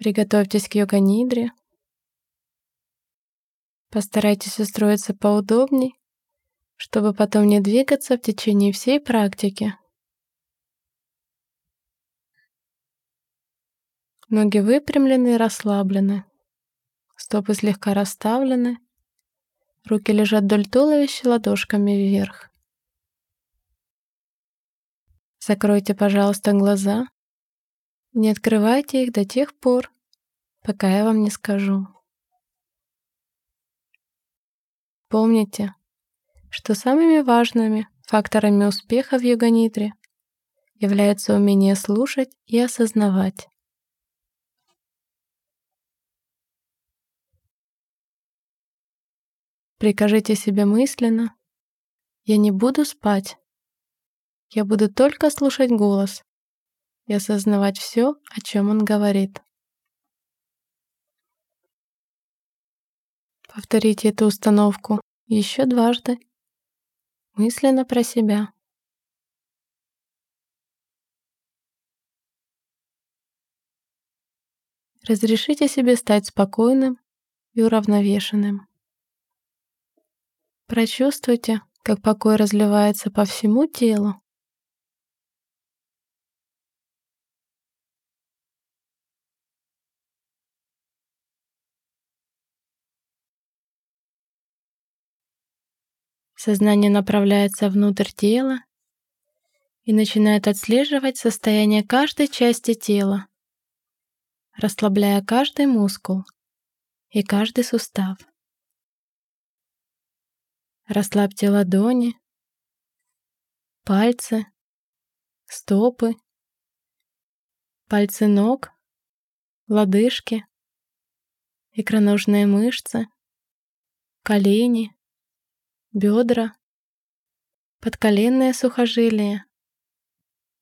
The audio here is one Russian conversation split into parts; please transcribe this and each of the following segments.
Приготовьтесь к йога-нидре. Постарайтесь устроиться поудобней, чтобы потом не двигаться в течение всей практики. Ноги выпрямлены и расслаблены. Стопы слегка расставлены. Руки лежат вдоль туловища ладошками вверх. Закройте, пожалуйста, глаза. Не открывайте их до тех пор, пока я вам не скажу. Помните, что самыми важными факторами успеха в йога-нидре является умение слушать и осознавать. Прикажите себе мысленно «Я не буду спать. Я буду только слушать голос и осознавать все, о чем он говорит». Повторите эту установку еще дважды, мысленно про себя. Разрешите себе стать спокойным и уравновешенным. Прочувствуйте, как покой разливается по всему телу. Сознание направляется внутрь тела и начинает отслеживать состояние каждой части тела, расслабляя каждый мускул и каждый сустав. Расслабьте ладони, пальцы, стопы, пальцы ног, лодыжки, икроножные мышцы, колени, бедра, подколенное сухожилие,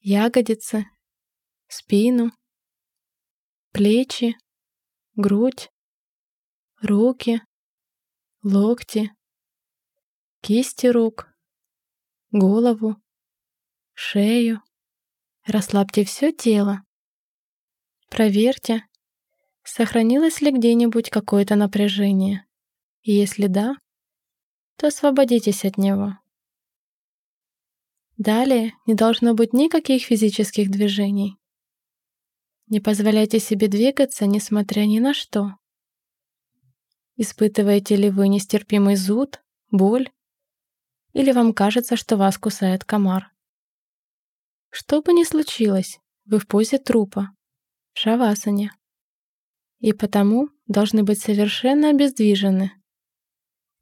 ягодицы, спину, плечи, грудь, руки, локти, кисти рук, голову, шею. Расслабьте все тело. Проверьте, сохранилось ли где-нибудь какое-то напряжение. Если да, то освободитесь от него. Далее не должно быть никаких физических движений. Не позволяйте себе двигаться, несмотря ни на что. Испытываете ли вы нестерпимый зуд, боль или вам кажется, что вас кусает комар. Что бы ни случилось, вы в позе трупа, в шавасане. И потому должны быть совершенно обездвижены.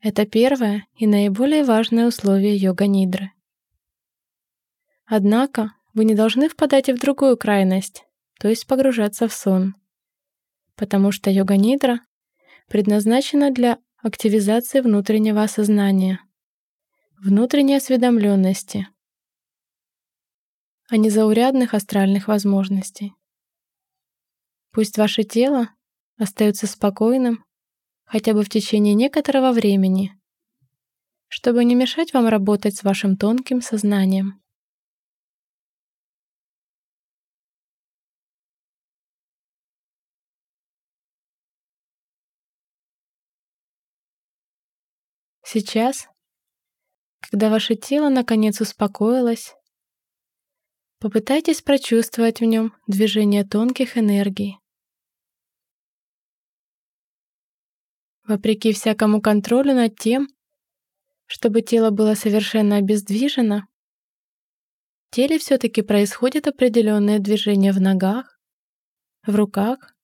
Это первое и наиболее важное условие йога-нидры. Однако вы не должны впадать и в другую крайность, то есть погружаться в сон, потому что йога-нидра предназначена для активизации внутреннего осознания, внутренней осведомленности, а не заурядных астральных возможностей. Пусть ваше тело остается спокойным хотя бы в течение некоторого времени, чтобы не мешать вам работать с вашим тонким сознанием. Сейчас когда ваше тело наконец успокоилось, попытайтесь прочувствовать в нем движение тонких энергий. Вопреки всякому контролю над тем, чтобы тело было совершенно обездвижено, в теле все-таки происходит определенное движение в ногах, в руках,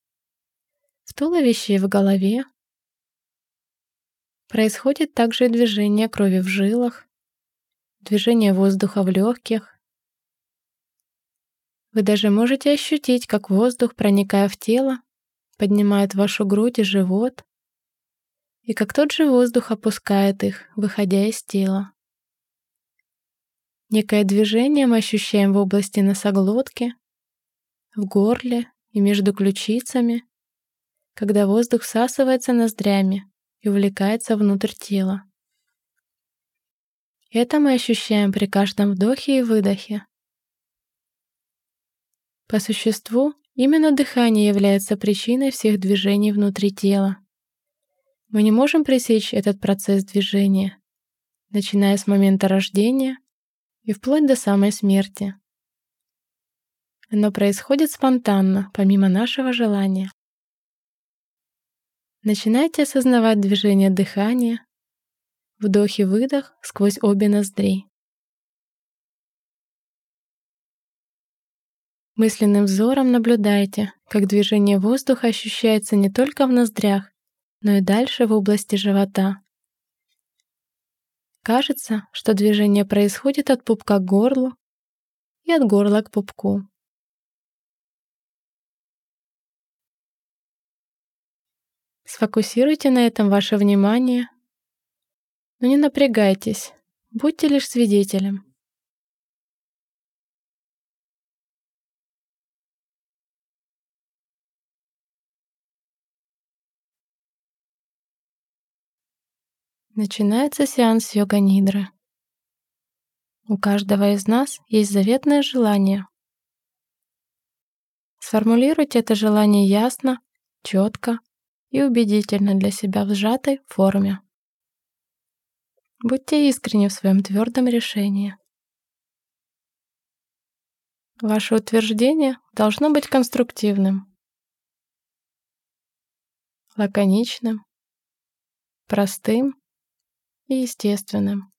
в туловище и в голове. Происходит также и движение крови в жилах, движение воздуха в легких. Вы даже можете ощутить, как воздух, проникая в тело, поднимает вашу грудь и живот, и как тот же воздух опускает их, выходя из тела. Некое движение мы ощущаем в области носоглотки, в горле и между ключицами, когда воздух всасывается ноздрями и увлекается внутрь тела. Это мы ощущаем при каждом вдохе и выдохе. По существу, Именно дыхание является причиной всех движений внутри тела. Мы не можем пресечь этот процесс движения, начиная с момента рождения и вплоть до самой смерти. Оно происходит спонтанно, помимо нашего желания. Начинайте осознавать движение дыхания, вдох и выдох сквозь обе ноздри. Мысленным взором наблюдайте, как движение воздуха ощущается не только в ноздрях, но и дальше в области живота. Кажется, что движение происходит от пупка к горлу и от горла к пупку. Сфокусируйте на этом ваше внимание, но не напрягайтесь, будьте лишь свидетелем. Начинается сеанс йога-нидры. У каждого из нас есть заветное желание. Сформулируйте это желание ясно, четко и убедительно для себя в сжатой форме. Будьте искренни в своем твердом решении. Ваше утверждение должно быть конструктивным, лаконичным, простым и естественным.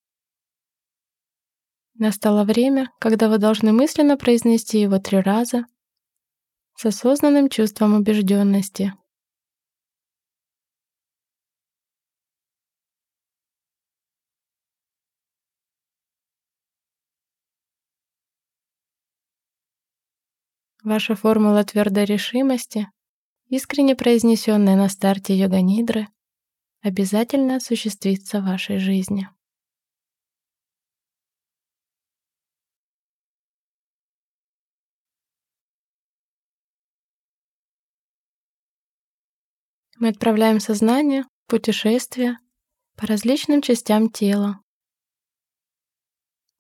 Настало время, когда вы должны мысленно произнести его три раза с осознанным чувством убежденности. Ваша формула твердой решимости, искренне произнесенная на старте йога-нидры, обязательно осуществится в вашей жизни. Мы отправляем сознание в путешествие по различным частям тела.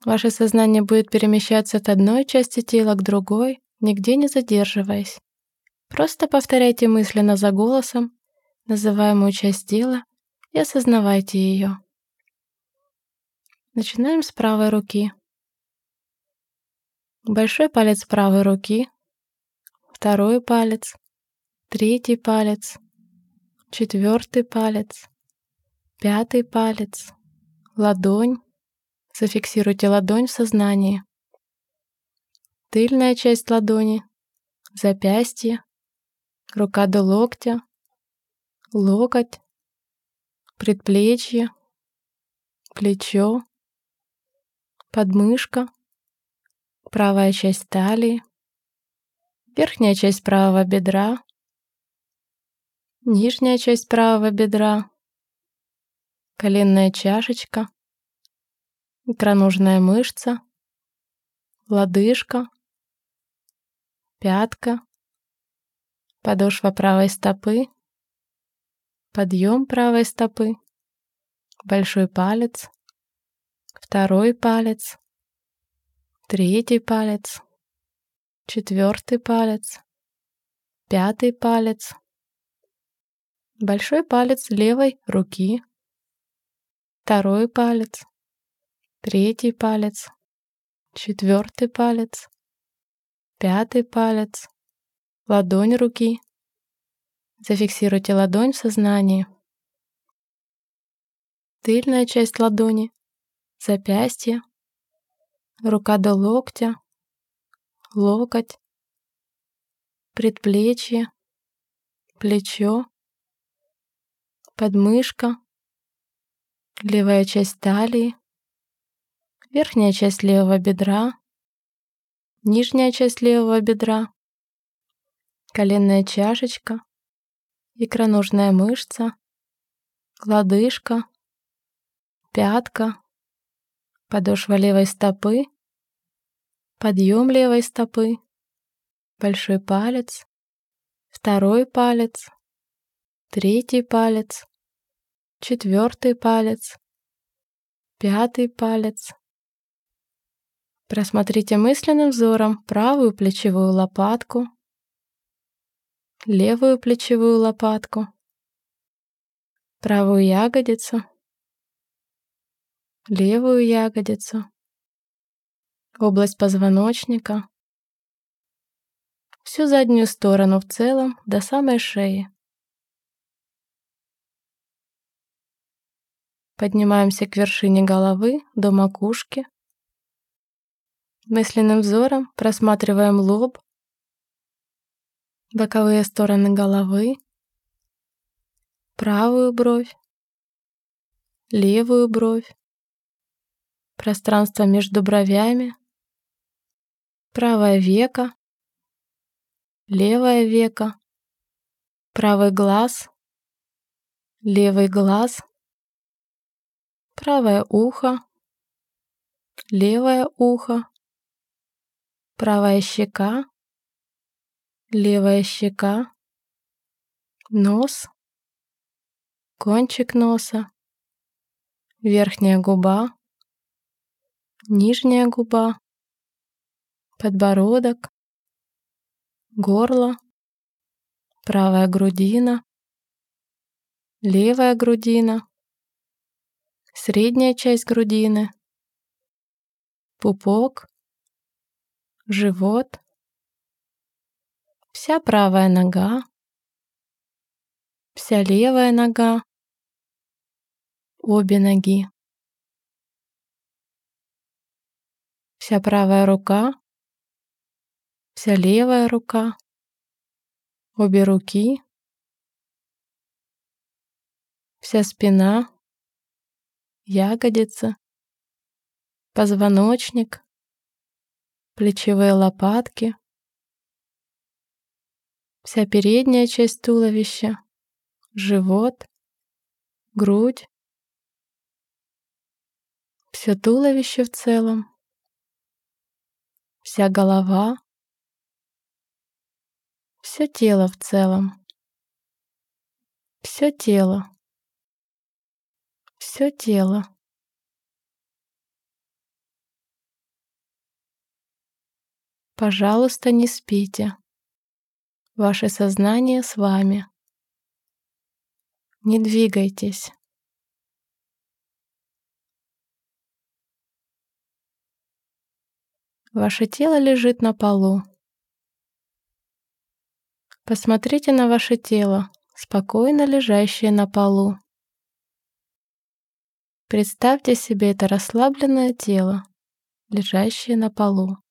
Ваше сознание будет перемещаться от одной части тела к другой, нигде не задерживаясь. Просто повторяйте мысленно за голосом называемую часть тела и осознавайте ее. Начинаем с правой руки. Большой палец правой руки, второй палец, третий палец, четвертый палец, пятый палец, ладонь. Зафиксируйте ладонь в сознании. Тыльная часть ладони, запястье, рука до локтя, локоть, предплечье, плечо, подмышка, правая часть талии, верхняя часть правого бедра, нижняя часть правого бедра, коленная чашечка, икроножная мышца, лодыжка, пятка, подошва правой стопы, Подъем правой стопы. Большой палец. Второй палец. Третий палец. Четвертый палец. Пятый палец. Большой палец левой руки. Второй палец. Третий палец. Четвертый палец. Пятый палец. Ладонь руки. Зафиксируйте ладонь в сознании. Тыльная часть ладони, запястье, рука до локтя, локоть, предплечье, плечо, подмышка, левая часть талии, верхняя часть левого бедра, нижняя часть левого бедра, коленная чашечка, икроножная мышца, лодыжка, пятка, подошва левой стопы, подъем левой стопы, большой палец, второй палец, третий палец, четвертый палец, пятый палец. Просмотрите мысленным взором правую плечевую лопатку, левую плечевую лопатку, правую ягодицу, левую ягодицу, область позвоночника, всю заднюю сторону в целом до самой шеи. Поднимаемся к вершине головы до макушки. Мысленным взором просматриваем лоб, боковые стороны головы, правую бровь, левую бровь, пространство между бровями, правое веко, левое веко, правый глаз, левый глаз, правое ухо, левое ухо, правая щека, левая щека, нос, кончик носа, верхняя губа, нижняя губа, подбородок, горло, правая грудина, левая грудина, средняя часть грудины, пупок, живот, вся правая нога, вся левая нога, обе ноги, вся правая рука, вся левая рука, обе руки, вся спина, ягодица, позвоночник, плечевые лопатки, вся передняя часть туловища, живот, грудь, все туловище в целом, вся голова, все тело в целом, все тело, все тело. Пожалуйста, не спите. Ваше сознание с вами. Не двигайтесь. Ваше тело лежит на полу. Посмотрите на ваше тело, спокойно лежащее на полу. Представьте себе это расслабленное тело, лежащее на полу.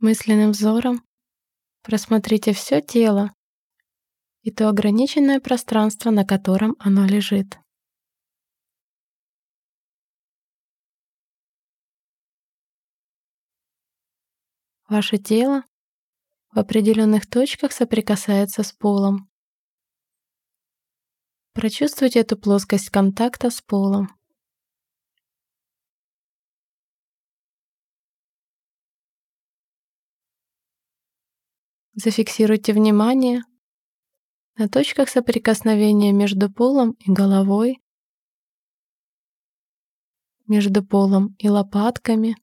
Мысленным взором просмотрите все тело и то ограниченное пространство, на котором оно лежит. Ваше тело в определенных точках соприкасается с полом. Прочувствуйте эту плоскость контакта с полом. Зафиксируйте внимание на точках соприкосновения между полом и головой, между полом и лопатками,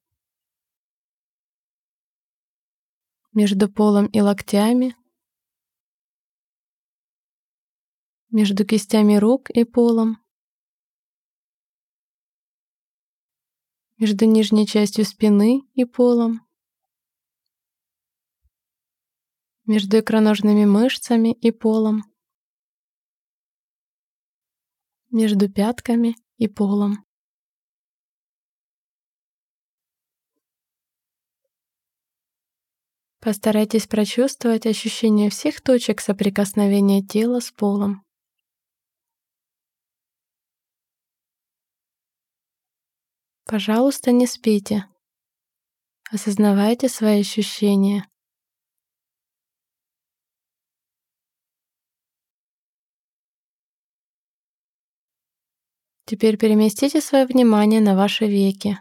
между полом и локтями, между кистями рук и полом, между нижней частью спины и полом, между икроножными мышцами и полом, между пятками и полом. Постарайтесь прочувствовать ощущение всех точек соприкосновения тела с полом. Пожалуйста, не спите. Осознавайте свои ощущения. Теперь переместите свое внимание на ваши веки.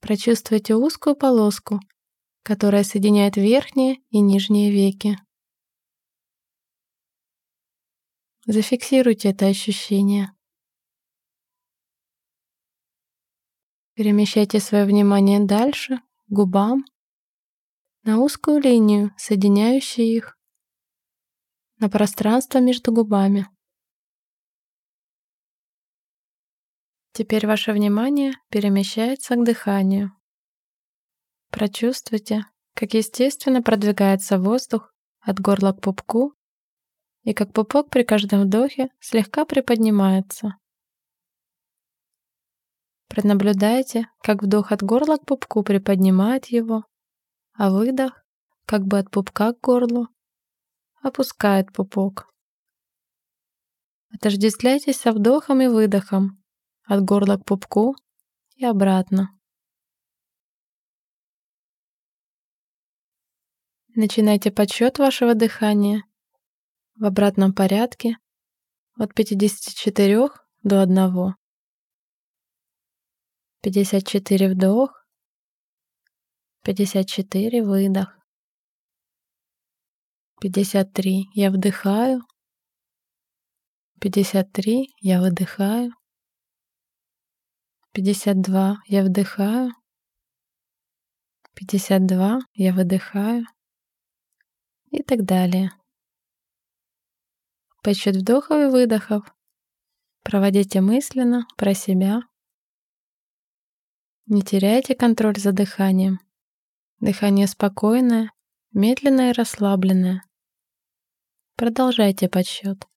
Прочувствуйте узкую полоску, которая соединяет верхние и нижние веки. Зафиксируйте это ощущение. Перемещайте свое внимание дальше, к губам, на узкую линию, соединяющую их, на пространство между губами. Теперь ваше внимание перемещается к дыханию. Прочувствуйте, как естественно продвигается воздух от горла к пупку и как пупок при каждом вдохе слегка приподнимается. Пронаблюдайте, как вдох от горла к пупку приподнимает его, а выдох, как бы от пупка к горлу, опускает пупок. Отождествляйтесь со вдохом и выдохом от горла к пупку и обратно. Начинайте подсчет вашего дыхания в обратном порядке от 54 до 1. 54 вдох, 54 выдох. 53 я вдыхаю, 53 я выдыхаю, 52 я вдыхаю, 52 я выдыхаю и так далее. Подсчет вдохов и выдохов проводите мысленно про себя. Не теряйте контроль за дыханием. Дыхание спокойное, медленное и расслабленное. Продолжайте подсчет.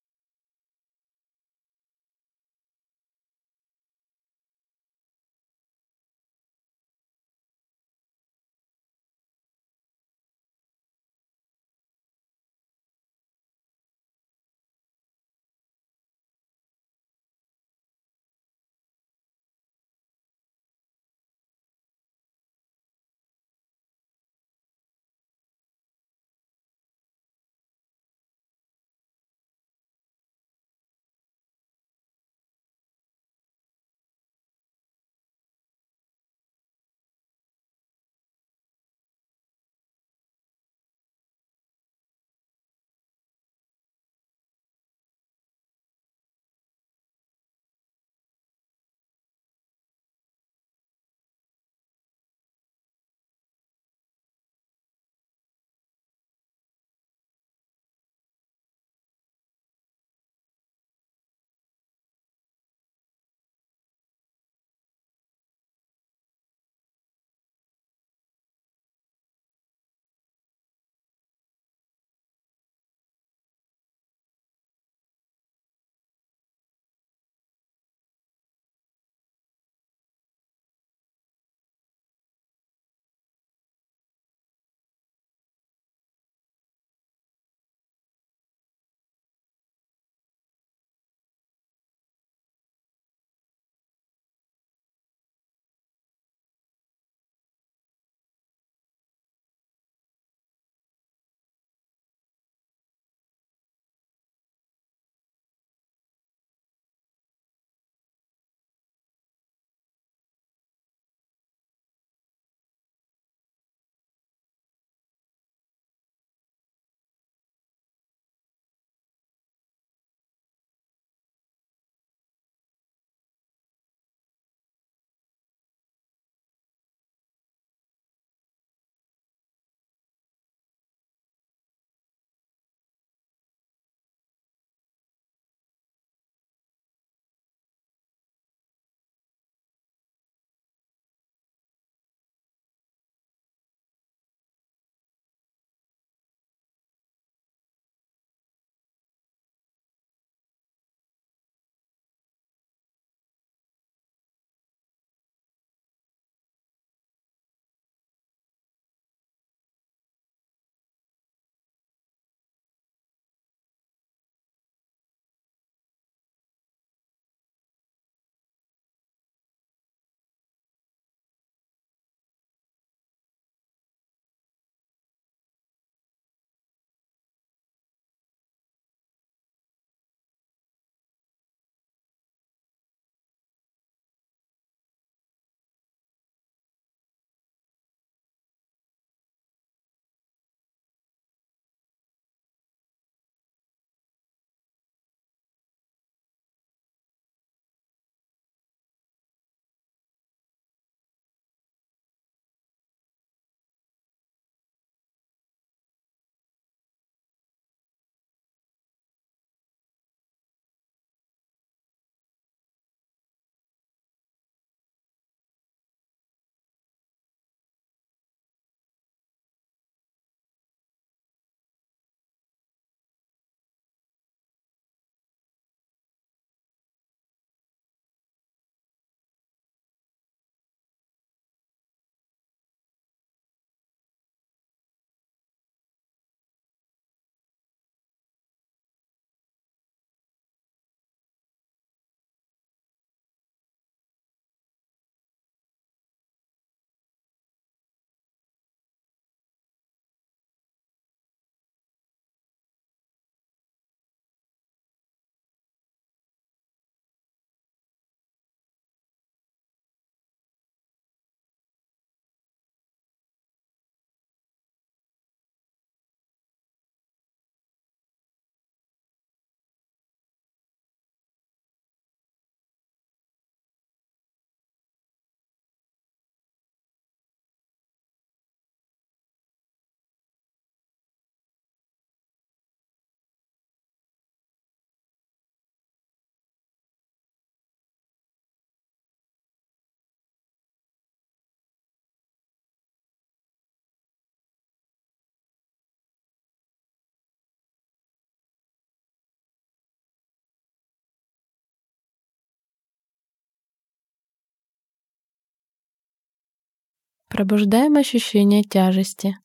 Пробуждаем ощущение тяжести.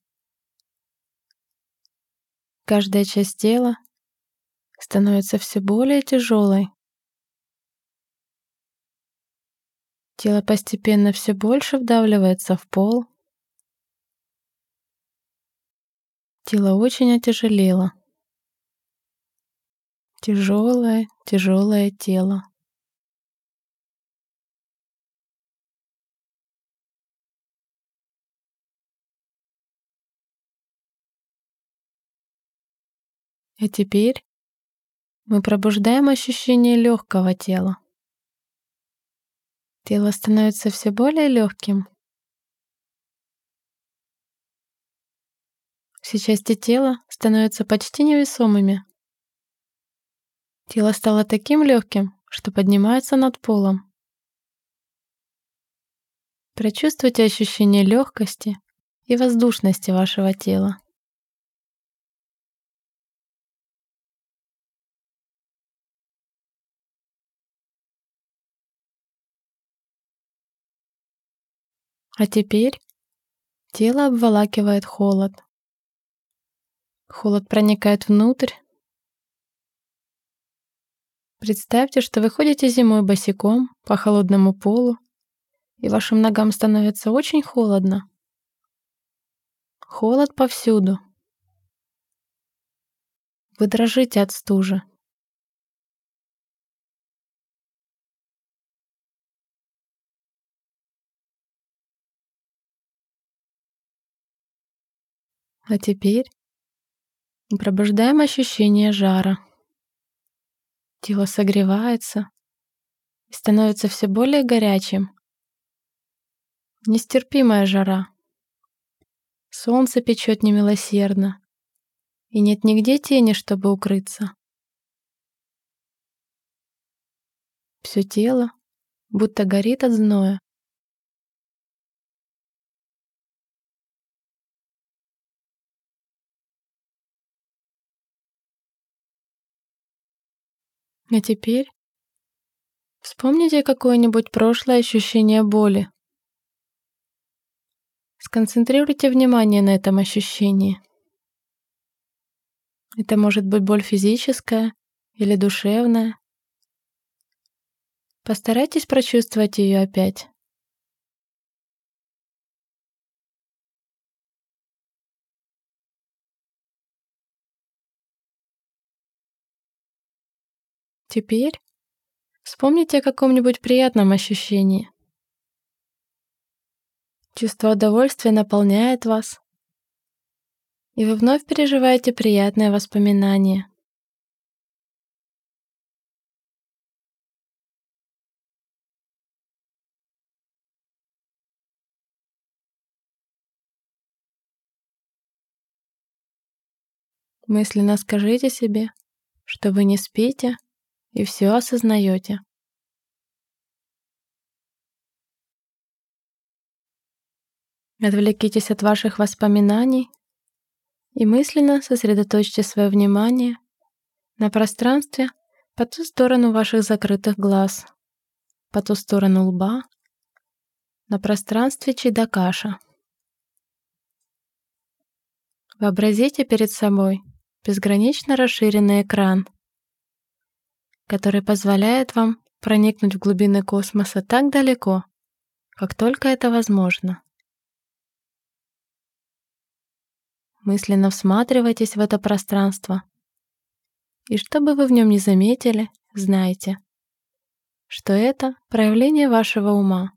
Каждая часть тела становится все более тяжелой. Тело постепенно все больше вдавливается в пол. Тело очень отяжелело. Тяжелое, тяжелое тело. А теперь мы пробуждаем ощущение легкого тела. Тело становится все более легким. Все части тела становятся почти невесомыми. Тело стало таким легким, что поднимается над полом. Прочувствуйте ощущение легкости и воздушности вашего тела. А теперь тело обволакивает холод. Холод проникает внутрь. Представьте, что вы ходите зимой босиком по холодному полу, и вашим ногам становится очень холодно. Холод повсюду. Вы дрожите от стужи. А теперь пробуждаем ощущение жара. Тело согревается и становится все более горячим. Нестерпимая жара. Солнце печет немилосердно, и нет нигде тени, чтобы укрыться. Все тело будто горит от зноя. А теперь вспомните какое-нибудь прошлое ощущение боли. Сконцентрируйте внимание на этом ощущении. Это может быть боль физическая или душевная. Постарайтесь прочувствовать ее опять. Теперь вспомните о каком-нибудь приятном ощущении. Чувство удовольствия наполняет вас, и вы вновь переживаете приятное воспоминание. Мысленно скажите себе, что вы не спите, и все осознаете. Отвлекитесь от ваших воспоминаний и мысленно сосредоточьте свое внимание на пространстве по ту сторону ваших закрытых глаз, по ту сторону лба, на пространстве Чидакаша. Вообразите перед собой безгранично расширенный экран — который позволяет вам проникнуть в глубины космоса так далеко, как только это возможно. Мысленно всматривайтесь в это пространство, и что бы вы в нем не заметили, знайте, что это проявление вашего ума.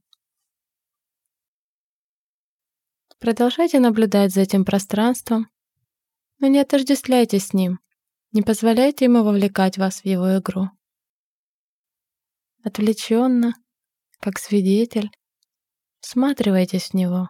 Продолжайте наблюдать за этим пространством, но не отождествляйтесь с ним, не позволяйте ему вовлекать вас в его игру отвлеченно, как свидетель, всматривайтесь в него.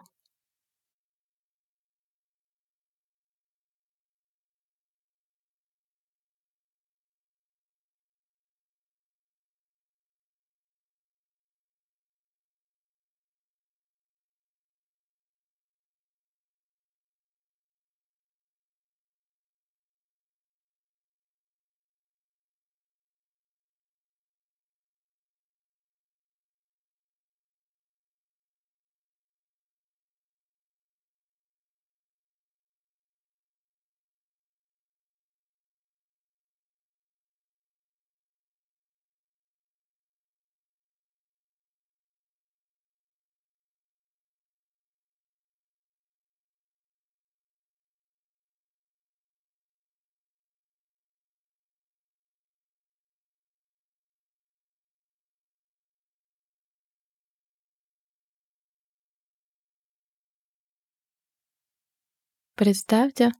Представьте,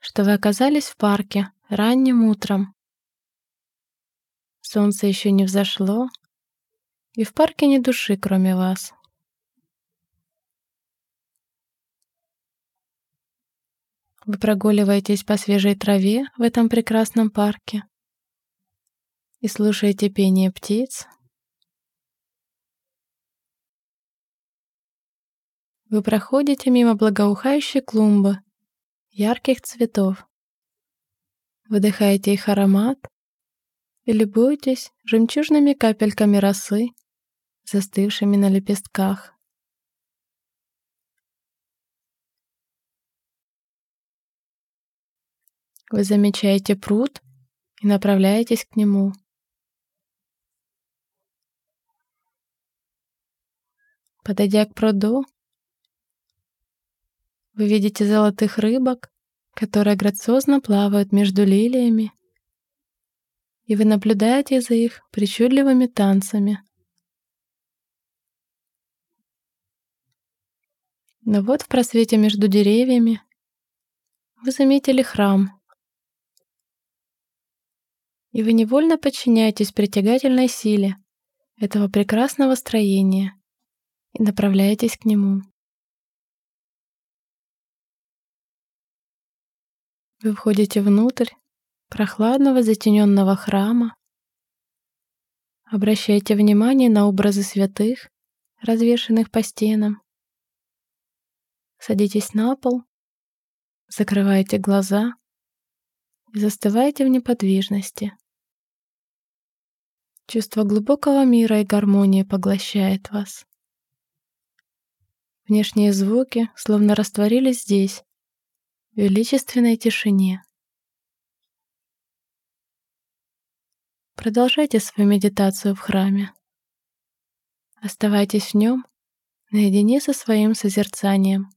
что вы оказались в парке ранним утром. Солнце еще не взошло, и в парке ни души, кроме вас. Вы прогуливаетесь по свежей траве в этом прекрасном парке и слушаете пение птиц. Вы проходите мимо благоухающей клумбы ярких цветов. Выдыхаете их аромат и любуетесь жемчужными капельками росы, застывшими на лепестках. Вы замечаете пруд и направляетесь к нему. Подойдя к пруду, вы видите золотых рыбок, которые грациозно плавают между лилиями, и вы наблюдаете за их причудливыми танцами. Но вот в просвете между деревьями вы заметили храм, и вы невольно подчиняетесь притягательной силе этого прекрасного строения и направляетесь к нему. Вы входите внутрь прохладного затененного храма, обращайте внимание на образы святых, развешанных по стенам. Садитесь на пол, закрывайте глаза и застывайте в неподвижности. Чувство глубокого мира и гармонии поглощает вас. Внешние звуки словно растворились здесь, величественной тишине. Продолжайте свою медитацию в храме. Оставайтесь в нем наедине со своим созерцанием.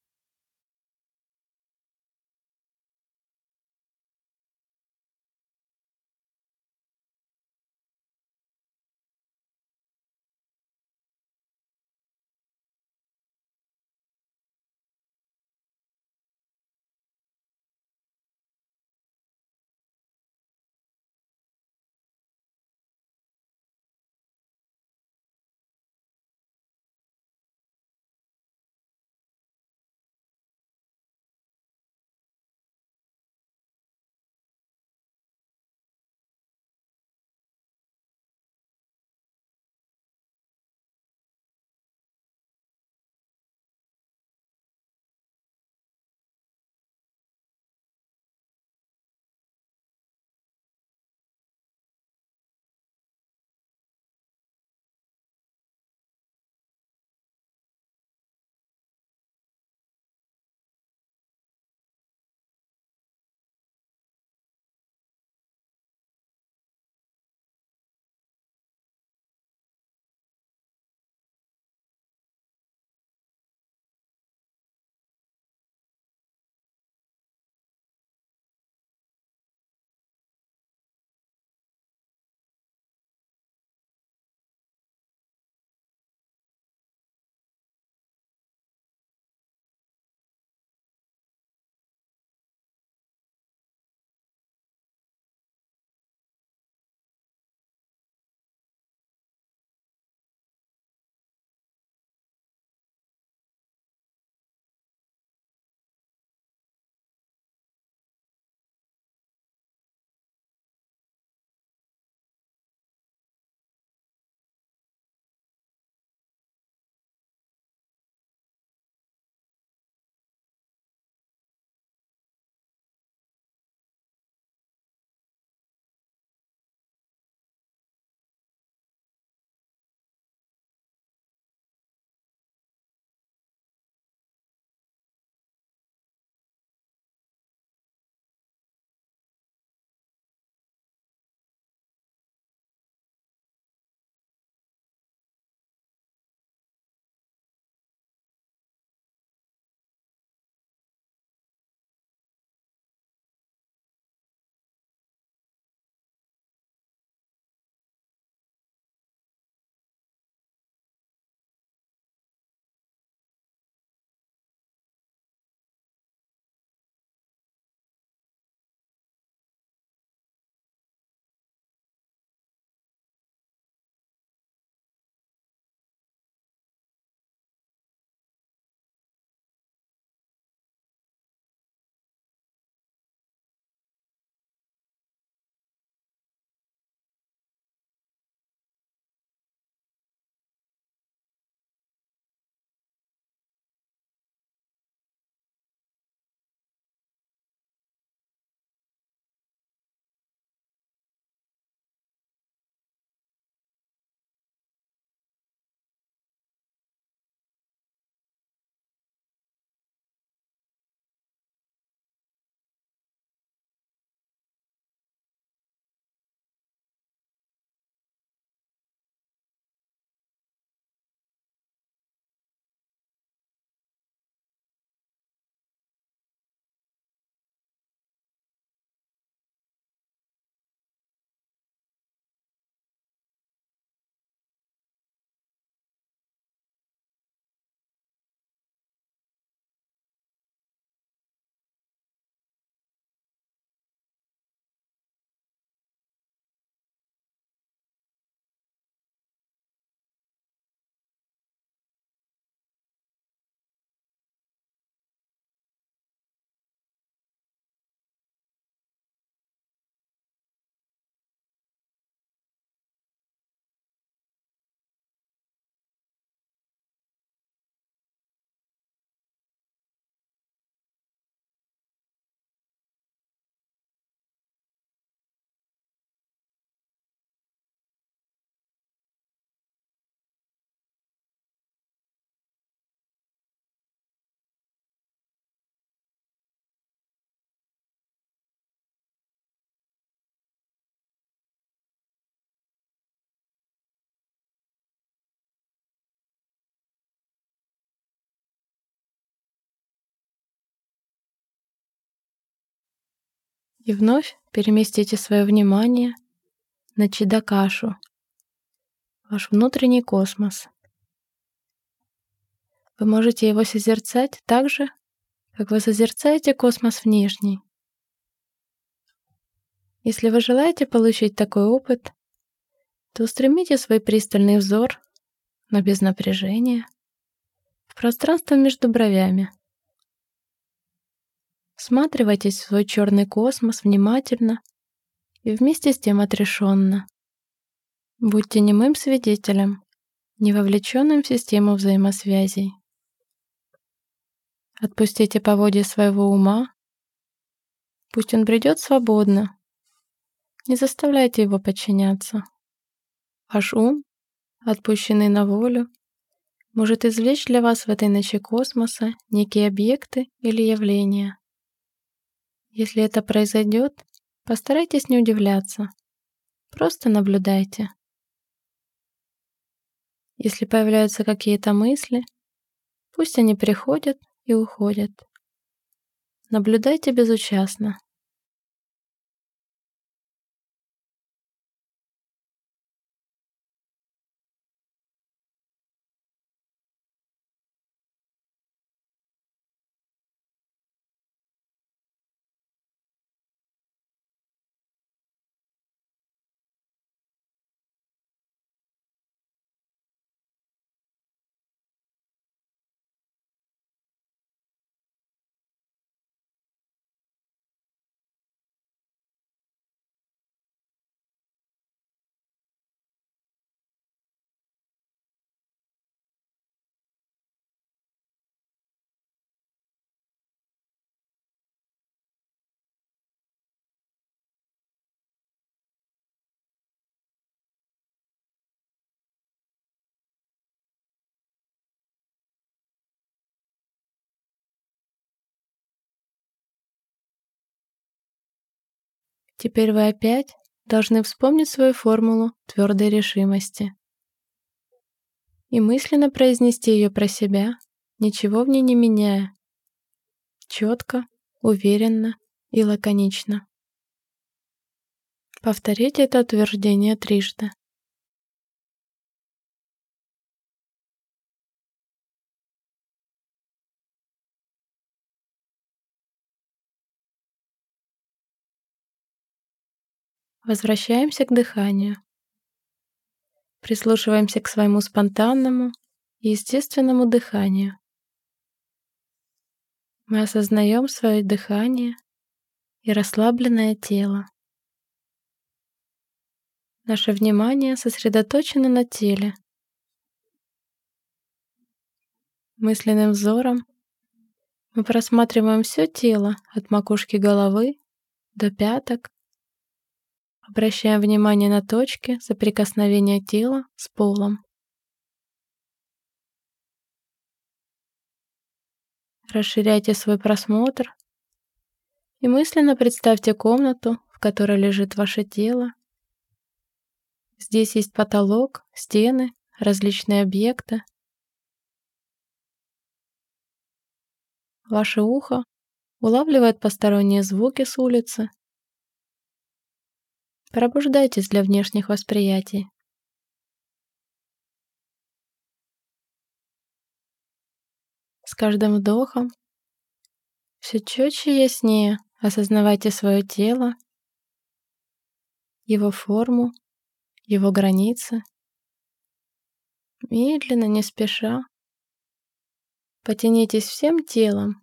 И вновь переместите свое внимание на Чидакашу, ваш внутренний космос. Вы можете его созерцать так же, как вы созерцаете космос внешний. Если вы желаете получить такой опыт, то устремите свой пристальный взор, но без напряжения, в пространство между бровями. Всматривайтесь в свой черный космос внимательно и вместе с тем отрешенно. Будьте немым свидетелем, не вовлеченным в систему взаимосвязей. Отпустите поводья своего ума, пусть он бредет свободно. Не заставляйте его подчиняться. Ваш ум, отпущенный на волю, может извлечь для вас в этой ночи космоса некие объекты или явления. Если это произойдет, постарайтесь не удивляться. Просто наблюдайте. Если появляются какие-то мысли, пусть они приходят и уходят. Наблюдайте безучастно. Теперь вы опять должны вспомнить свою формулу твердой решимости и мысленно произнести ее про себя, ничего в ней не меняя. Четко, уверенно и лаконично. Повторите это утверждение трижды. Возвращаемся к дыханию. Прислушиваемся к своему спонтанному естественному дыханию. Мы осознаем свое дыхание и расслабленное тело. Наше внимание сосредоточено на теле. Мысленным взором мы просматриваем все тело от макушки головы до пяток Обращаем внимание на точки соприкосновения тела с полом. Расширяйте свой просмотр и мысленно представьте комнату, в которой лежит ваше тело. Здесь есть потолок, стены, различные объекты. Ваше ухо улавливает посторонние звуки с улицы Пробуждайтесь для внешних восприятий. С каждым вдохом все четче и яснее осознавайте свое тело, его форму, его границы. Медленно, не спеша, потянитесь всем телом.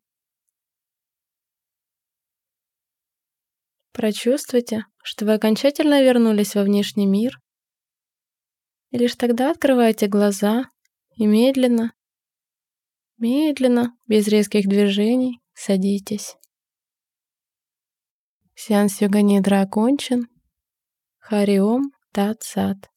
Прочувствуйте, что вы окончательно вернулись во внешний мир. И лишь тогда открывайте глаза и медленно, медленно, без резких движений, садитесь. Сеанс йога-нидра окончен. Хариом Тат Сат.